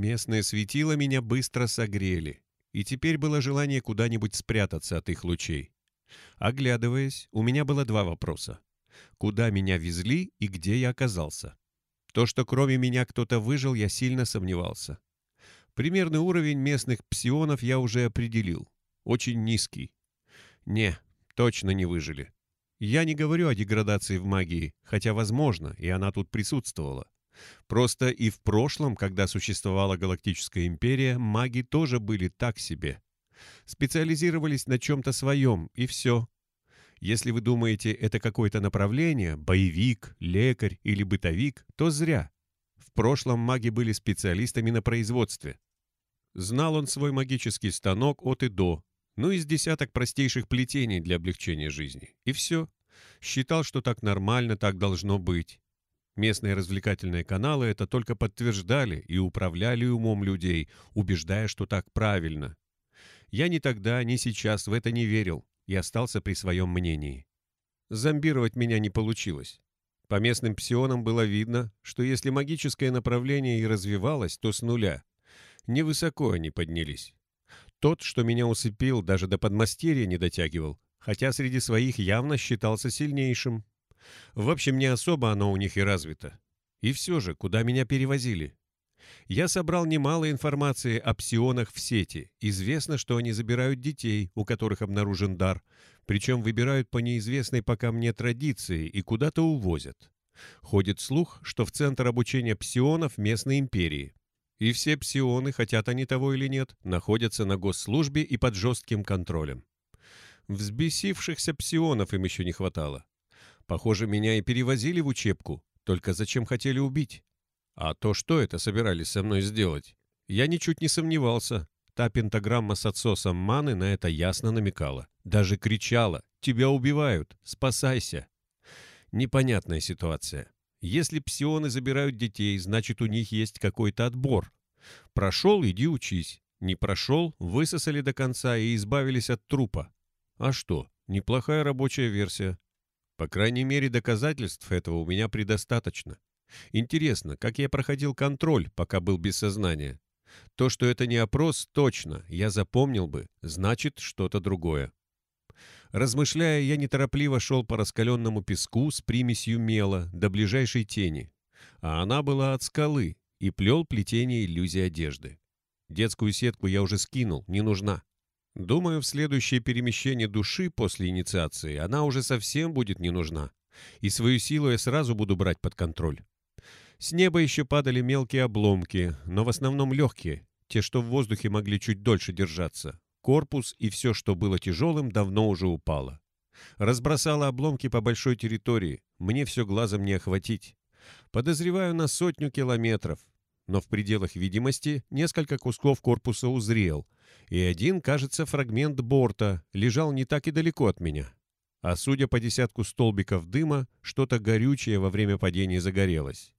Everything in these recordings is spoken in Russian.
Местные светила меня быстро согрели, и теперь было желание куда-нибудь спрятаться от их лучей. Оглядываясь, у меня было два вопроса. Куда меня везли и где я оказался? То, что кроме меня кто-то выжил, я сильно сомневался. Примерный уровень местных псионов я уже определил. Очень низкий. Не, точно не выжили. Я не говорю о деградации в магии, хотя, возможно, и она тут присутствовала. Просто и в прошлом, когда существовала Галактическая империя, маги тоже были так себе. Специализировались на чем-то своем, и все. Если вы думаете, это какое-то направление, боевик, лекарь или бытовик, то зря. В прошлом маги были специалистами на производстве. Знал он свой магический станок от и до, ну и с десяток простейших плетений для облегчения жизни. И все. Считал, что так нормально, так должно быть. Местные развлекательные каналы это только подтверждали и управляли умом людей, убеждая, что так правильно. Я ни тогда, ни сейчас в это не верил и остался при своем мнении. Зомбировать меня не получилось. По местным псионам было видно, что если магическое направление и развивалось, то с нуля. Невысоко они поднялись. Тот, что меня усыпил, даже до подмастерья не дотягивал, хотя среди своих явно считался сильнейшим. В общем, не особо оно у них и развито. И все же, куда меня перевозили? Я собрал немало информации о псионах в сети. Известно, что они забирают детей, у которых обнаружен дар, причем выбирают по неизвестной пока мне традиции и куда-то увозят. Ходит слух, что в Центр обучения псионов местной империи. И все псионы, хотят они того или нет, находятся на госслужбе и под жестким контролем. Взбесившихся псионов им еще не хватало. Похоже, меня и перевозили в учебку, только зачем хотели убить? А то что это собирались со мной сделать? Я ничуть не сомневался. Та пентаграмма с отсосом маны на это ясно намекала. Даже кричала «Тебя убивают! Спасайся!» Непонятная ситуация. Если псионы забирают детей, значит, у них есть какой-то отбор. Прошел — иди учись. Не прошел — высосали до конца и избавились от трупа. А что, неплохая рабочая версия. По крайней мере, доказательств этого у меня предостаточно. Интересно, как я проходил контроль, пока был без сознания? То, что это не опрос, точно, я запомнил бы, значит, что-то другое. Размышляя, я неторопливо шел по раскаленному песку с примесью мела до ближайшей тени, а она была от скалы, и плел плетение иллюзии одежды. Детскую сетку я уже скинул, не нужна. Думаю, в следующее перемещение души после инициации она уже совсем будет не нужна, и свою силу я сразу буду брать под контроль. С неба еще падали мелкие обломки, но в основном легкие, те, что в воздухе могли чуть дольше держаться. Корпус и все, что было тяжелым, давно уже упало. Разбросало обломки по большой территории, мне все глазом не охватить. Подозреваю на сотню километров, но в пределах видимости несколько кусков корпуса узрел, и один, кажется, фрагмент борта лежал не так и далеко от меня. А судя по десятку столбиков дыма, что-то горючее во время падения загорелось.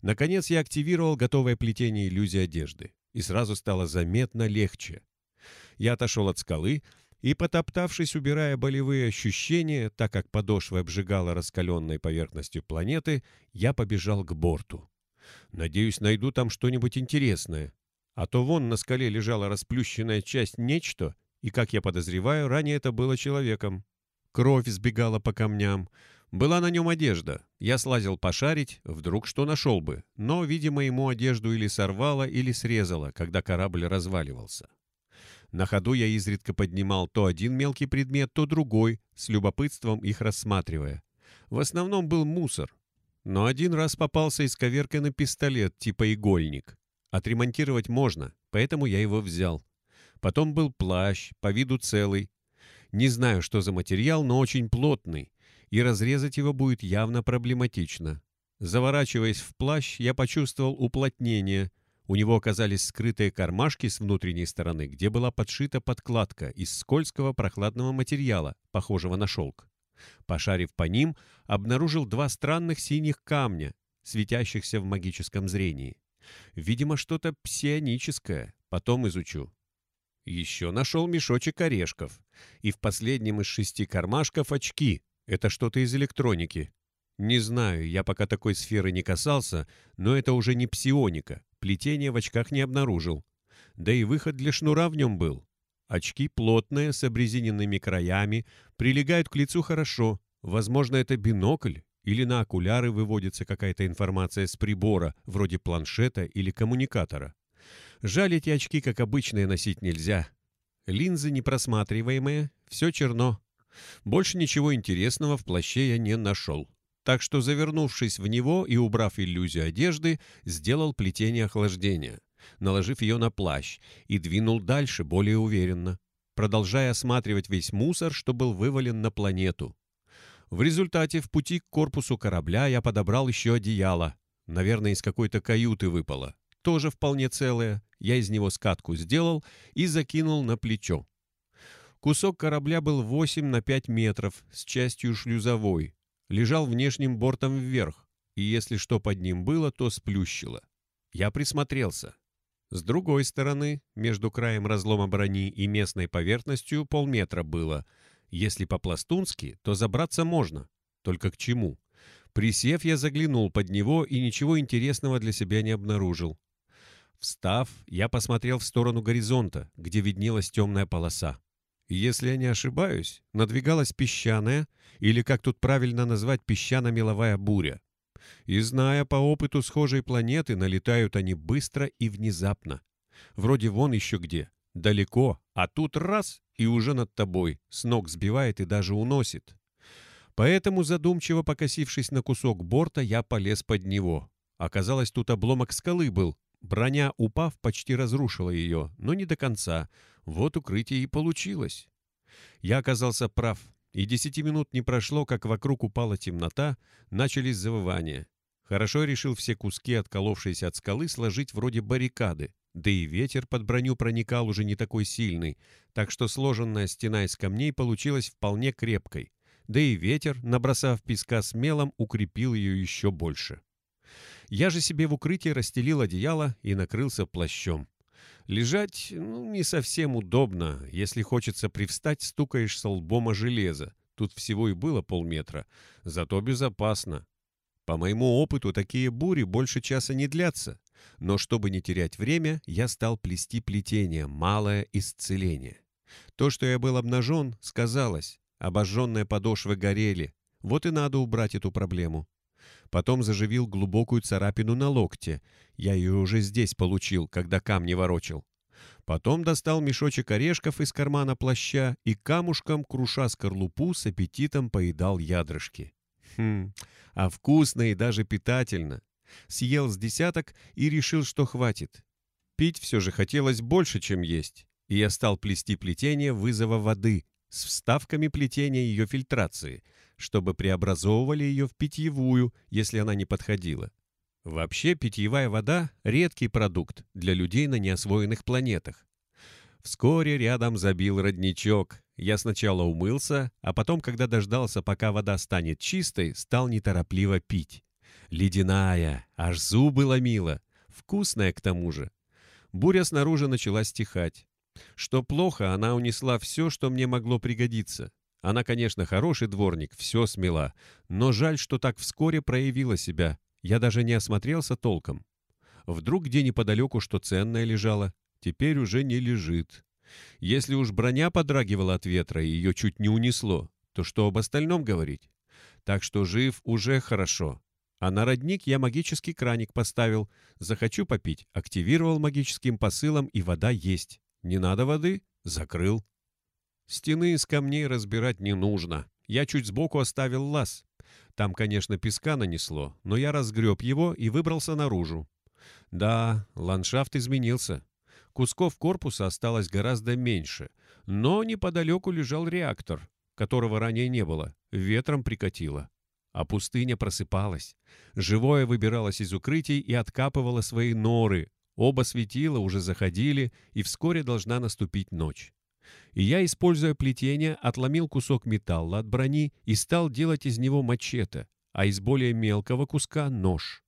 Наконец я активировал готовое плетение иллюзии одежды, и сразу стало заметно легче. Я отошел от скалы и, потоптавшись, убирая болевые ощущения, так как подошва обжигала раскаленной поверхностью планеты, я побежал к борту. Надеюсь, найду там что-нибудь интересное. А то вон на скале лежала расплющенная часть нечто, и, как я подозреваю, ранее это было человеком. Кровь сбегала по камням. Была на нем одежда. Я слазил пошарить, вдруг что нашел бы. Но, видимо, ему одежду или сорвало, или срезало, когда корабль разваливался. На ходу я изредка поднимал то один мелкий предмет, то другой, с любопытством их рассматривая. В основном был мусор. Но один раз попался исковерканный пистолет типа игольник. Отремонтировать можно, поэтому я его взял. Потом был плащ, по виду целый. Не знаю, что за материал, но очень плотный, и разрезать его будет явно проблематично. Заворачиваясь в плащ, я почувствовал уплотнение — у него оказались скрытые кармашки с внутренней стороны, где была подшита подкладка из скользкого прохладного материала, похожего на шелк. Пошарив по ним, обнаружил два странных синих камня, светящихся в магическом зрении. Видимо, что-то псионическое, потом изучу. Еще нашел мешочек орешков. И в последнем из шести кармашков очки. Это что-то из электроники. Не знаю, я пока такой сферы не касался, но это уже не псионика, плетения в очках не обнаружил. Да и выход для шнура в нем был. Очки плотные, с обрезиненными краями, прилегают к лицу хорошо. Возможно, это бинокль или на окуляры выводится какая-то информация с прибора, вроде планшета или коммуникатора. Жаль, эти очки, как обычные, носить нельзя. Линзы непросматриваемые, все черно. Больше ничего интересного в плаще я не нашел. Так что, завернувшись в него и убрав иллюзию одежды, сделал плетение охлаждения, наложив ее на плащ, и двинул дальше более уверенно, продолжая осматривать весь мусор, что был вывален на планету. В результате в пути к корпусу корабля я подобрал еще одеяло. Наверное, из какой-то каюты выпало. Тоже вполне целое. Я из него скатку сделал и закинул на плечо. Кусок корабля был 8 на 5 метров, с частью шлюзовой. Лежал внешним бортом вверх, и если что под ним было, то сплющило. Я присмотрелся. С другой стороны, между краем разлома брони и местной поверхностью полметра было. Если по-пластунски, то забраться можно. Только к чему? Присев, я заглянул под него и ничего интересного для себя не обнаружил. Встав, я посмотрел в сторону горизонта, где виднелась темная полоса. Если я не ошибаюсь, надвигалась песчаная, или как тут правильно назвать, песчано-меловая буря. И зная по опыту схожей планеты, налетают они быстро и внезапно. Вроде вон еще где, далеко, а тут раз и уже над тобой, с ног сбивает и даже уносит. Поэтому, задумчиво покосившись на кусок борта, я полез под него. Оказалось, тут обломок скалы был, Броня, упав, почти разрушила ее, но не до конца. Вот укрытие и получилось. Я оказался прав, и десяти минут не прошло, как вокруг упала темнота, начались завывания. Хорошо решил все куски, отколовшиеся от скалы, сложить вроде баррикады. Да и ветер под броню проникал уже не такой сильный, так что сложенная стена из камней получилась вполне крепкой. Да и ветер, набросав песка с мелом, укрепил ее еще больше. Я же себе в укрытии расстелил одеяло и накрылся плащом. Лежать ну, не совсем удобно. Если хочется привстать, стукаешь со лбом о. Тут всего и было полметра. Зато безопасно. По моему опыту, такие бури больше часа не длятся. Но чтобы не терять время, я стал плести плетение, малое исцеление. То, что я был обнажен, сказалось. Обожженные подошвы горели. Вот и надо убрать эту проблему. Потом заживил глубокую царапину на локте. Я ее уже здесь получил, когда камни ворочил. Потом достал мешочек орешков из кармана плаща и камушком, круша скорлупу, с аппетитом поедал ядрышки. Хм, а вкусно и даже питательно. Съел с десяток и решил, что хватит. Пить все же хотелось больше, чем есть. И я стал плести плетение вызова воды с вставками плетения ее фильтрации — чтобы преобразовывали ее в питьевую, если она не подходила. Вообще, питьевая вода – редкий продукт для людей на неосвоенных планетах. Вскоре рядом забил родничок. Я сначала умылся, а потом, когда дождался, пока вода станет чистой, стал неторопливо пить. Ледяная, аж зубы ломила. Вкусная к тому же. Буря снаружи начала стихать. Что плохо, она унесла все, что мне могло пригодиться. Она, конечно, хороший дворник, все смела, но жаль, что так вскоре проявила себя. Я даже не осмотрелся толком. Вдруг где неподалеку что ценное лежало, теперь уже не лежит. Если уж броня подрагивала от ветра и ее чуть не унесло, то что об остальном говорить? Так что жив уже хорошо. А на родник я магический краник поставил. Захочу попить, активировал магическим посылом, и вода есть. Не надо воды? Закрыл. Стены из камней разбирать не нужно. Я чуть сбоку оставил лаз. Там, конечно, песка нанесло, но я разгреб его и выбрался наружу. Да, ландшафт изменился. Кусков корпуса осталось гораздо меньше, но неподалеку лежал реактор, которого ранее не было, ветром прикатило. А пустыня просыпалась. Живое выбиралось из укрытий и откапывало свои норы. Оба светила уже заходили, и вскоре должна наступить ночь и я, используя плетение, отломил кусок металла от брони и стал делать из него мачете, а из более мелкого куска — нож.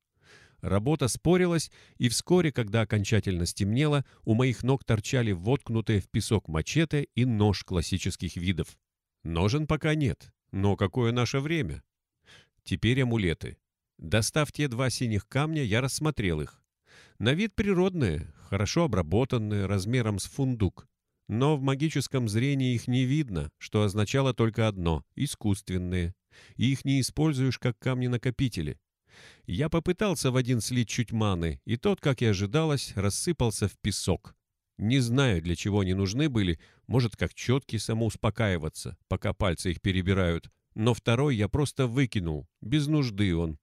Работа спорилась, и вскоре, когда окончательно стемнело, у моих ног торчали воткнутые в песок мачете и нож классических видов. Ножен пока нет, но какое наше время? Теперь амулеты. Достав те два синих камня, я рассмотрел их. На вид природные, хорошо обработанные, размером с фундук. Но в магическом зрении их не видно, что означало только одно — искусственные. И их не используешь как камни-накопители. Я попытался в один слить чуть маны, и тот, как и ожидалось, рассыпался в песок. Не знаю, для чего они нужны были, может, как четки самоуспокаиваться, пока пальцы их перебирают, но второй я просто выкинул, без нужды он.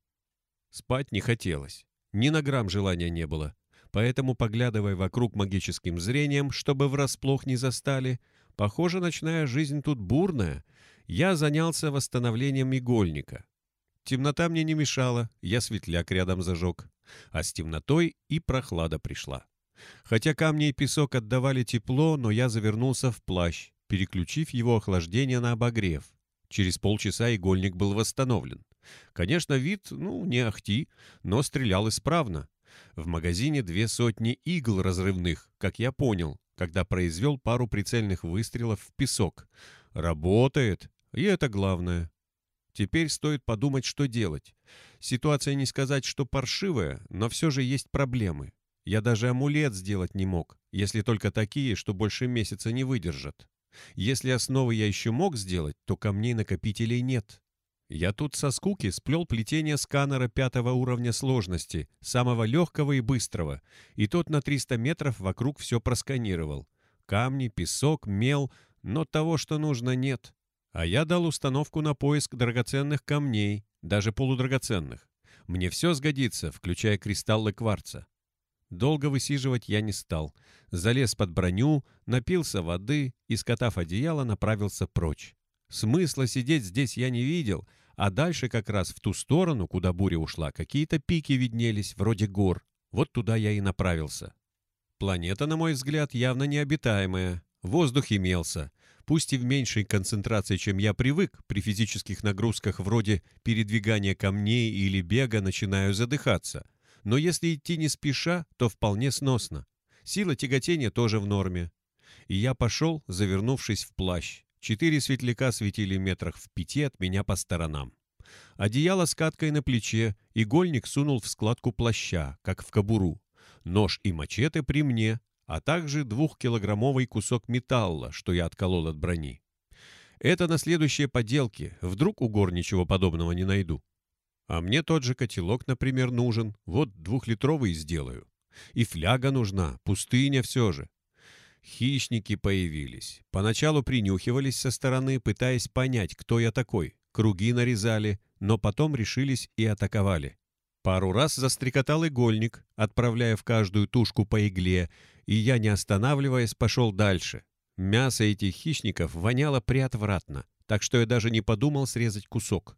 Спать не хотелось, ни на грамм желания не было, поэтому, поглядывая вокруг магическим зрением, чтобы врасплох не застали, похоже, ночная жизнь тут бурная, я занялся восстановлением игольника. Темнота мне не мешала, я светляк рядом зажег, а с темнотой и прохлада пришла. Хотя камни и песок отдавали тепло, но я завернулся в плащ, переключив его охлаждение на обогрев. Через полчаса игольник был восстановлен. Конечно, вид, ну, не ахти, но стрелял исправно. В магазине две сотни игл разрывных, как я понял, когда произвел пару прицельных выстрелов в песок. Работает, и это главное. Теперь стоит подумать, что делать. Ситуация не сказать, что паршивая, но все же есть проблемы. Я даже амулет сделать не мог, если только такие, что больше месяца не выдержат. Если основы я еще мог сделать, то камней-накопителей нет. Я тут со скуки сплел плетение сканера пятого уровня сложности, самого легкого и быстрого, и тот на 300 метров вокруг все просканировал. Камни, песок, мел, но того, что нужно, нет. А я дал установку на поиск драгоценных камней, даже полудрагоценных. Мне все сгодится, включая кристаллы кварца. Долго высиживать я не стал. Залез под броню, напился воды и, скотав одеяло, направился прочь. Смысла сидеть здесь я не видел, а дальше как раз в ту сторону, куда буря ушла, какие-то пики виднелись, вроде гор. Вот туда я и направился. Планета, на мой взгляд, явно необитаемая. Воздух имелся, пусть и в меньшей концентрации, чем я привык, при физических нагрузках вроде передвигания камней или бега начинаю задыхаться. Но если идти не спеша, то вполне сносно. Сила тяготения тоже в норме. И я пошел, завернувшись в плащ. Четыре светляка светили метрах в пяти от меня по сторонам. Одеяло с каткой на плече, игольник сунул в складку плаща, как в кобуру. Нож и мачете при мне, а также двухкилограммовый кусок металла, что я отколол от брони. Это на следующие поделки, вдруг у гор ничего подобного не найду. А мне тот же котелок, например, нужен. Вот двухлитровый сделаю. И фляга нужна, пустыня все же. Хищники появились. Поначалу принюхивались со стороны, пытаясь понять, кто я такой. Круги нарезали, но потом решились и атаковали. Пару раз застрекотал игольник, отправляя в каждую тушку по игле, и я, не останавливаясь, пошел дальше. Мясо этих хищников воняло приотвратно, так что я даже не подумал срезать кусок.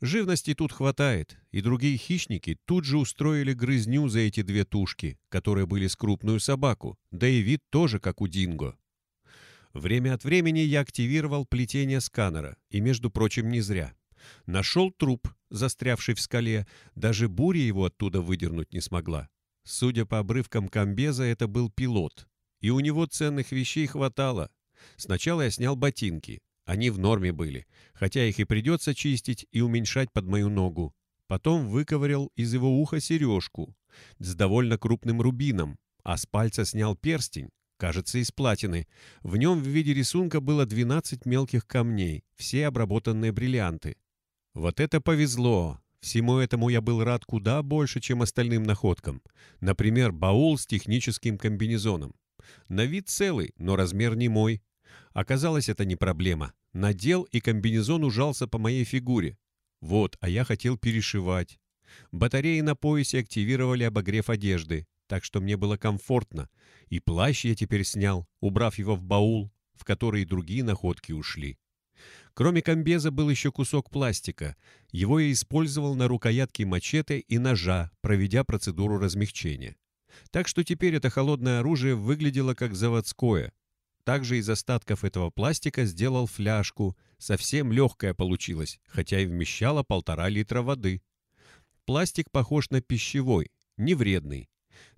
Живности тут хватает, и другие хищники тут же устроили грызню за эти две тушки, которые были с крупную собаку, да и вид тоже как у динго. Время от времени я активировал плетение сканера, и, между прочим, не зря. Нашел труп, застрявший в скале, даже буря его оттуда выдернуть не смогла. Судя по обрывкам комбеза, это был пилот, и у него ценных вещей хватало. Сначала я снял ботинки, они в норме были, хотя их и придется чистить и уменьшать под мою ногу. Потом выковырял из его уха сережку с довольно крупным рубином, а с пальца снял перстень, кажется, из платины. В нем в виде рисунка было 12 мелких камней, все обработанные бриллианты. Вот это повезло! Всему этому я был рад куда больше, чем остальным находкам. Например, баул с техническим комбинезоном. На вид целый, но размер не мой. Оказалось, это не проблема. Надел, и комбинезон ужался по моей фигуре. Вот, а я хотел перешивать. Батареи на поясе активировали обогрев одежды, так что мне было комфортно. И плащ я теперь снял, убрав его в баул, в который и другие находки ушли. Кроме комбеза был еще кусок пластика. Его я использовал на рукоятке мачете и ножа, проведя процедуру размягчения. Так что теперь это холодное оружие выглядело как заводское, также из остатков этого пластика сделал фляжку. Совсем легкая получилась, хотя и вмещала полтора литра воды. Пластик похож на пищевой, не вредный.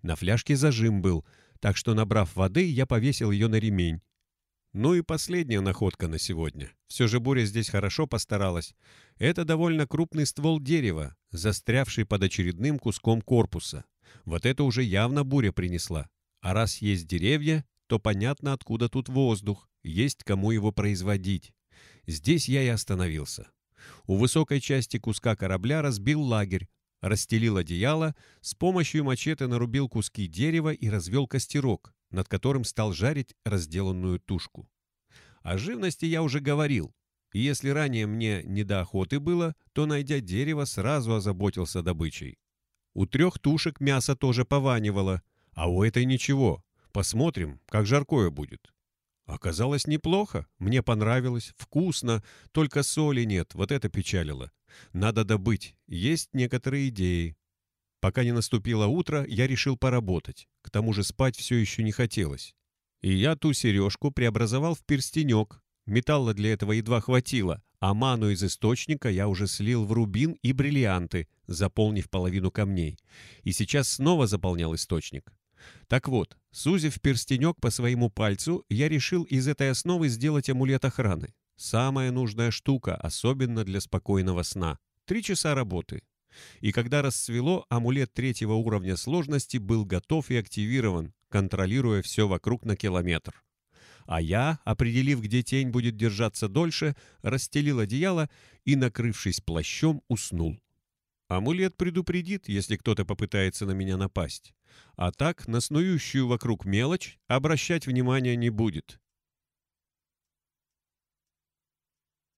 На фляжке зажим был, так что, набрав воды, я повесил ее на ремень. Ну и последняя находка на сегодня. Все же буря здесь хорошо постаралась. Это довольно крупный ствол дерева, застрявший под очередным куском корпуса. Вот это уже явно буря принесла. А раз есть деревья, то понятно, откуда тут воздух, есть кому его производить. Здесь я и остановился. У высокой части куска корабля разбил лагерь, расстелил одеяло, с помощью мачете нарубил куски дерева и развел костерок, над которым стал жарить разделанную тушку. О живности я уже говорил, и если ранее мне не до охоты было, то, найдя дерево, сразу озаботился добычей. У трех тушек мясо тоже пованивало, а у этой ничего. Посмотрим, как жаркое будет. Оказалось неплохо, мне понравилось, вкусно, только соли нет, вот это печалило. Надо добыть, есть некоторые идеи. Пока не наступило утро, я решил поработать, к тому же спать все еще не хотелось. И я ту сережку преобразовал в перстенек. Металла для этого едва хватило, а ману из источника я уже слил в рубин и бриллианты, заполнив половину камней. И сейчас снова заполнял источник. Так вот, сузив перстенек по своему пальцу, я решил из этой основы сделать амулет охраны. Самая нужная штука, особенно для спокойного сна. Три часа работы. И когда расцвело, амулет третьего уровня сложности был готов и активирован, контролируя все вокруг на километр. А я, определив, где тень будет держаться дольше, расстелил одеяло и, накрывшись плащом, уснул. Амулет предупредит, если кто-то попытается на меня напасть. А так, на снующую вокруг мелочь обращать внимания не будет.